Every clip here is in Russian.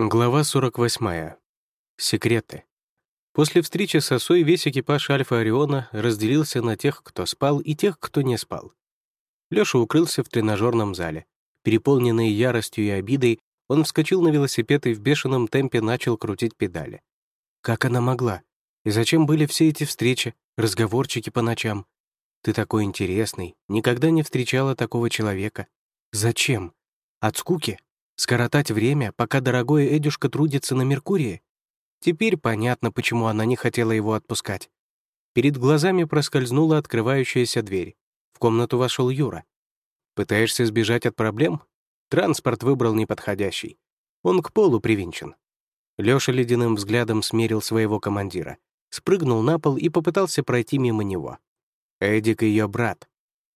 Глава 48. Секреты. После встречи с Осой весь экипаж Альфа Ориона разделился на тех, кто спал, и тех, кто не спал. Лёша укрылся в тренажерном зале. Переполненный яростью и обидой, он вскочил на велосипед и в бешеном темпе начал крутить педали. Как она могла? И зачем были все эти встречи, разговорчики по ночам? Ты такой интересный, никогда не встречала такого человека. Зачем? От скуки? Скоротать время, пока дорогой Эдюшка трудится на Меркурии? Теперь понятно, почему она не хотела его отпускать. Перед глазами проскользнула открывающаяся дверь. В комнату вошел Юра. «Пытаешься сбежать от проблем?» Транспорт выбрал неподходящий. Он к полу привинчен. Лёша ледяным взглядом смерил своего командира, спрыгнул на пол и попытался пройти мимо него. Эдик — ее брат.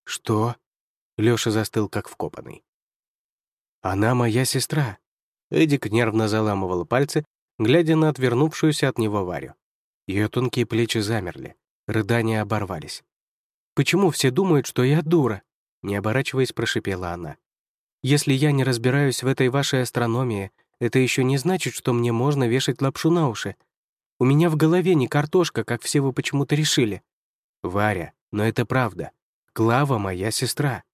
«Что?» Лёша застыл, как вкопанный. «Она моя сестра». Эдик нервно заламывал пальцы, глядя на отвернувшуюся от него Варю. Ее тонкие плечи замерли, рыдания оборвались. «Почему все думают, что я дура?» Не оборачиваясь, прошипела она. «Если я не разбираюсь в этой вашей астрономии, это еще не значит, что мне можно вешать лапшу на уши. У меня в голове не картошка, как все вы почему-то решили». «Варя, но это правда. Клава — моя сестра.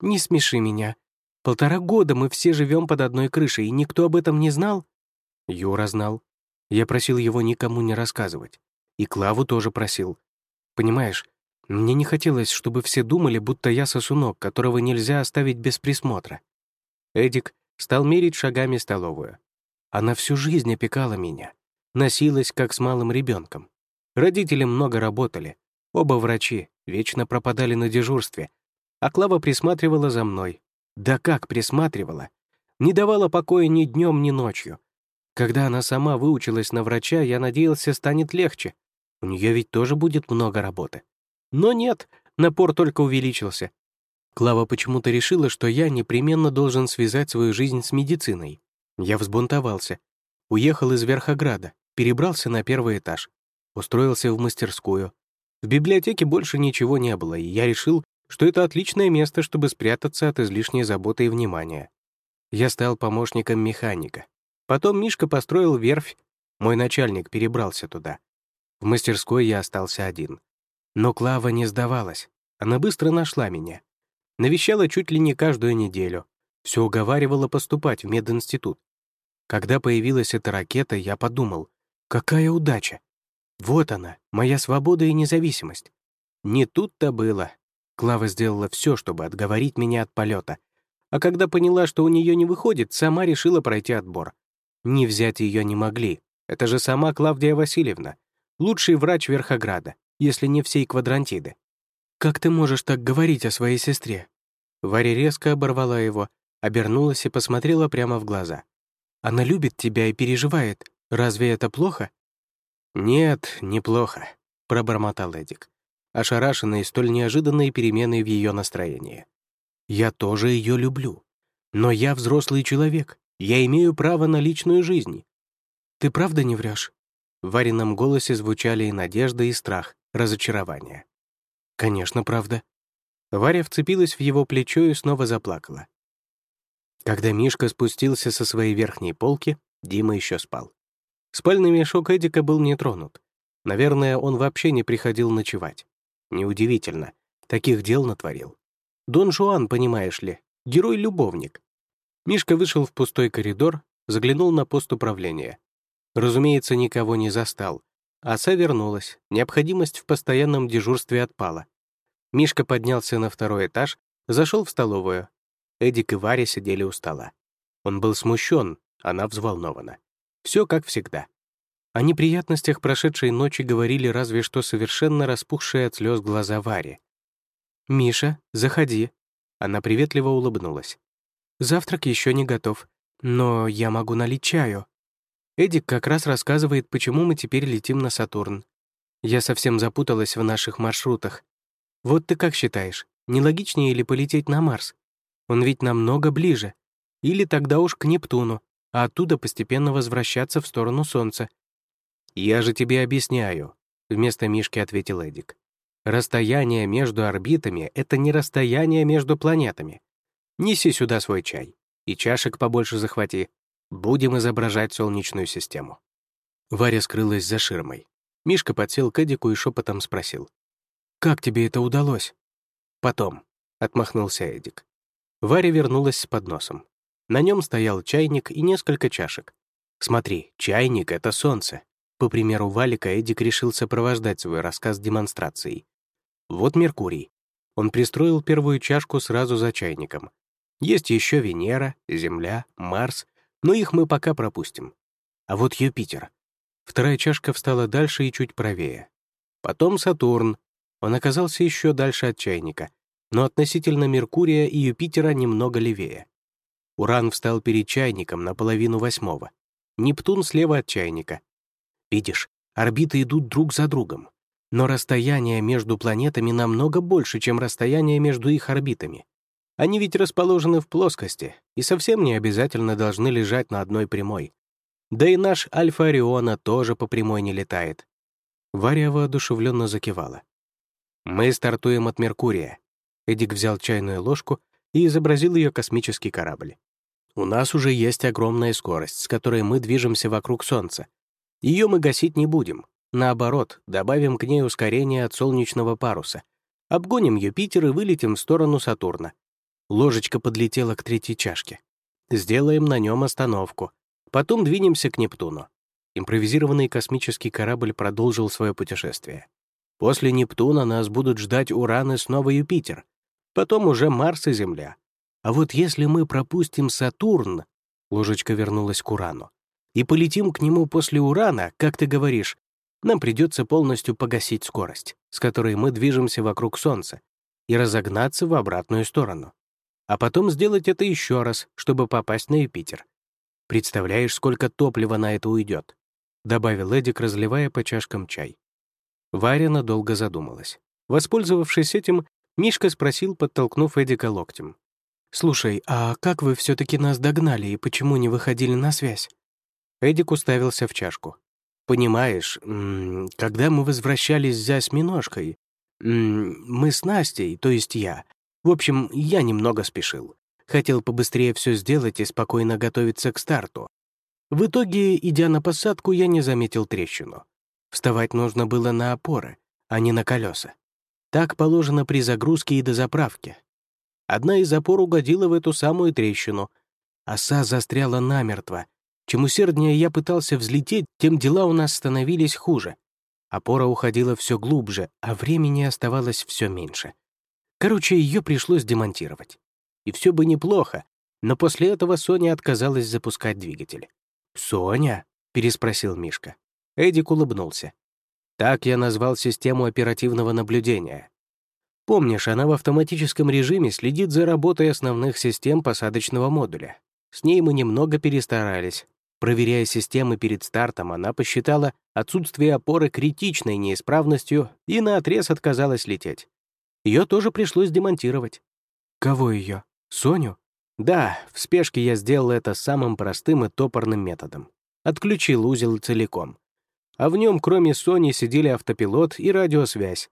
Не смеши меня. Полтора года мы все живем под одной крышей, и никто об этом не знал?» Юра знал. Я просил его никому не рассказывать. И Клаву тоже просил. Понимаешь, мне не хотелось, чтобы все думали, будто я сосунок, которого нельзя оставить без присмотра. Эдик стал мерить шагами столовую. Она всю жизнь опекала меня. Носилась, как с малым ребенком. Родители много работали. Оба врачи, вечно пропадали на дежурстве. А Клава присматривала за мной, да как присматривала. Не давала покоя ни днем, ни ночью. Когда она сама выучилась на врача, я надеялся, станет легче. У нее ведь тоже будет много работы. Но нет, напор только увеличился. Клава почему-то решила, что я непременно должен связать свою жизнь с медициной. Я взбунтовался. Уехал из Верхограда, перебрался на первый этаж, устроился в мастерскую. В библиотеке больше ничего не было, и я решил, что это отличное место, чтобы спрятаться от излишней заботы и внимания. Я стал помощником механика. Потом Мишка построил верфь, мой начальник перебрался туда. В мастерской я остался один. Но Клава не сдавалась. Она быстро нашла меня. Навещала чуть ли не каждую неделю. Все уговаривала поступать в мединститут. Когда появилась эта ракета, я подумал, какая удача. Вот она, моя свобода и независимость. Не тут-то было. Клава сделала все, чтобы отговорить меня от полета. А когда поняла, что у нее не выходит, сама решила пройти отбор. Не взять ее не могли. Это же сама Клавдия Васильевна, лучший врач Верхограда, если не всей квадрантиды. «Как ты можешь так говорить о своей сестре?» Варя резко оборвала его, обернулась и посмотрела прямо в глаза. «Она любит тебя и переживает. Разве это плохо?» «Нет, неплохо», — пробормотал Эдик ошарашенный столь неожиданной переменой в ее настроении. «Я тоже ее люблю. Но я взрослый человек. Я имею право на личную жизнь». «Ты правда не врешь? В Варином голосе звучали и надежда, и страх, разочарование. «Конечно, правда». Варя вцепилась в его плечо и снова заплакала. Когда Мишка спустился со своей верхней полки, Дима еще спал. Спальный мешок Эдика был не тронут. Наверное, он вообще не приходил ночевать. Неудивительно. Таких дел натворил. Дон Жуан, понимаешь ли, герой-любовник. Мишка вышел в пустой коридор, заглянул на пост управления. Разумеется, никого не застал. Оса вернулась, необходимость в постоянном дежурстве отпала. Мишка поднялся на второй этаж, зашел в столовую. Эдик и Варя сидели у стола. Он был смущен, она взволнована. Все как всегда. О неприятностях прошедшей ночи говорили разве что совершенно распухшие от слез глаза Вари. «Миша, заходи». Она приветливо улыбнулась. «Завтрак еще не готов, но я могу налить чаю». Эдик как раз рассказывает, почему мы теперь летим на Сатурн. Я совсем запуталась в наших маршрутах. Вот ты как считаешь, нелогичнее ли полететь на Марс? Он ведь намного ближе. Или тогда уж к Нептуну, а оттуда постепенно возвращаться в сторону Солнца, «Я же тебе объясняю», — вместо Мишки ответил Эдик. «Расстояние между орбитами — это не расстояние между планетами. Неси сюда свой чай. И чашек побольше захвати. Будем изображать Солнечную систему». Варя скрылась за ширмой. Мишка подсел к Эдику и шепотом спросил. «Как тебе это удалось?» «Потом», — отмахнулся Эдик. Варя вернулась с подносом. На нем стоял чайник и несколько чашек. «Смотри, чайник — это солнце». По примеру Валика, Эдик решил сопровождать свой рассказ демонстрацией. Вот Меркурий. Он пристроил первую чашку сразу за чайником. Есть еще Венера, Земля, Марс, но их мы пока пропустим. А вот Юпитер. Вторая чашка встала дальше и чуть правее. Потом Сатурн. Он оказался еще дальше от чайника, но относительно Меркурия и Юпитера немного левее. Уран встал перед чайником на половину восьмого. Нептун слева от чайника. Видишь, орбиты идут друг за другом. Но расстояние между планетами намного больше, чем расстояние между их орбитами. Они ведь расположены в плоскости и совсем не обязательно должны лежать на одной прямой. Да и наш Альфа Ориона тоже по прямой не летает. Варя воодушевленно закивала. «Мы стартуем от Меркурия». Эдик взял чайную ложку и изобразил ее космический корабль. «У нас уже есть огромная скорость, с которой мы движемся вокруг Солнца. Ее мы гасить не будем. Наоборот, добавим к ней ускорение от солнечного паруса. Обгоним Юпитер и вылетим в сторону Сатурна. Ложечка подлетела к третьей чашке. Сделаем на нем остановку. Потом двинемся к Нептуну. Импровизированный космический корабль продолжил свое путешествие. После Нептуна нас будут ждать Уран и снова Юпитер. Потом уже Марс и Земля. А вот если мы пропустим Сатурн, ложечка вернулась к Урану, и полетим к нему после Урана, как ты говоришь, нам придется полностью погасить скорость, с которой мы движемся вокруг Солнца, и разогнаться в обратную сторону а потом сделать это еще раз, чтобы попасть на Юпитер. Представляешь, сколько топлива на это уйдет? добавил Эдик, разливая по чашкам чай. Варя надолго задумалась. Воспользовавшись этим, Мишка спросил, подтолкнув Эдика локтем. «Слушай, а как вы все таки нас догнали и почему не выходили на связь?» Эдик уставился в чашку. «Понимаешь, когда мы возвращались за осьминожкой, мы с Настей, то есть я, в общем, я немного спешил. Хотел побыстрее все сделать и спокойно готовиться к старту. В итоге, идя на посадку, я не заметил трещину. Вставать нужно было на опоры, а не на колеса. Так положено при загрузке и дозаправке. Одна из опор угодила в эту самую трещину. Оса застряла намертво. Чем усерднее я пытался взлететь, тем дела у нас становились хуже. Опора уходила все глубже, а времени оставалось все меньше. Короче, ее пришлось демонтировать. И все бы неплохо, но после этого Соня отказалась запускать двигатель. «Соня?» — переспросил Мишка. Эдик улыбнулся. Так я назвал систему оперативного наблюдения. Помнишь, она в автоматическом режиме следит за работой основных систем посадочного модуля. С ней мы немного перестарались. Проверяя системы перед стартом, она посчитала отсутствие опоры критичной неисправностью и наотрез отказалась лететь. Ее тоже пришлось демонтировать. Кого ее? Соню? Да, в спешке я сделал это самым простым и топорным методом. Отключил узел целиком. А в нем, кроме Сони, сидели автопилот и радиосвязь.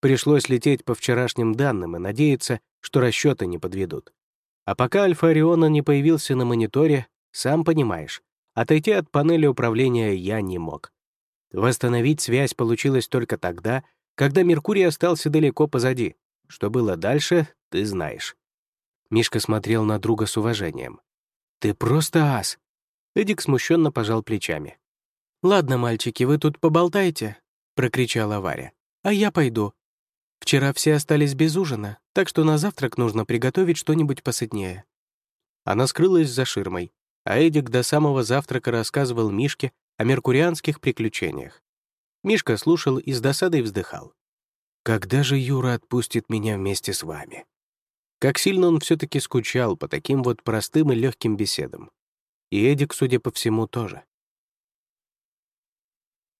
Пришлось лететь по вчерашним данным и надеяться, что расчеты не подведут. А пока Альфа Ориона не появился на мониторе, сам понимаешь, отойти от панели управления я не мог. Восстановить связь получилось только тогда, когда Меркурий остался далеко позади. Что было дальше, ты знаешь. Мишка смотрел на друга с уважением. «Ты просто ас!» Эдик смущенно пожал плечами. «Ладно, мальчики, вы тут поболтайте», — прокричала Варя. «А я пойду. Вчера все остались без ужина, так что на завтрак нужно приготовить что-нибудь посытнее». Она скрылась за ширмой, а Эдик до самого завтрака рассказывал Мишке о меркурианских приключениях. Мишка слушал и с досадой вздыхал. «Когда же Юра отпустит меня вместе с вами?» Как сильно он все таки скучал по таким вот простым и легким беседам. И Эдик, судя по всему, тоже.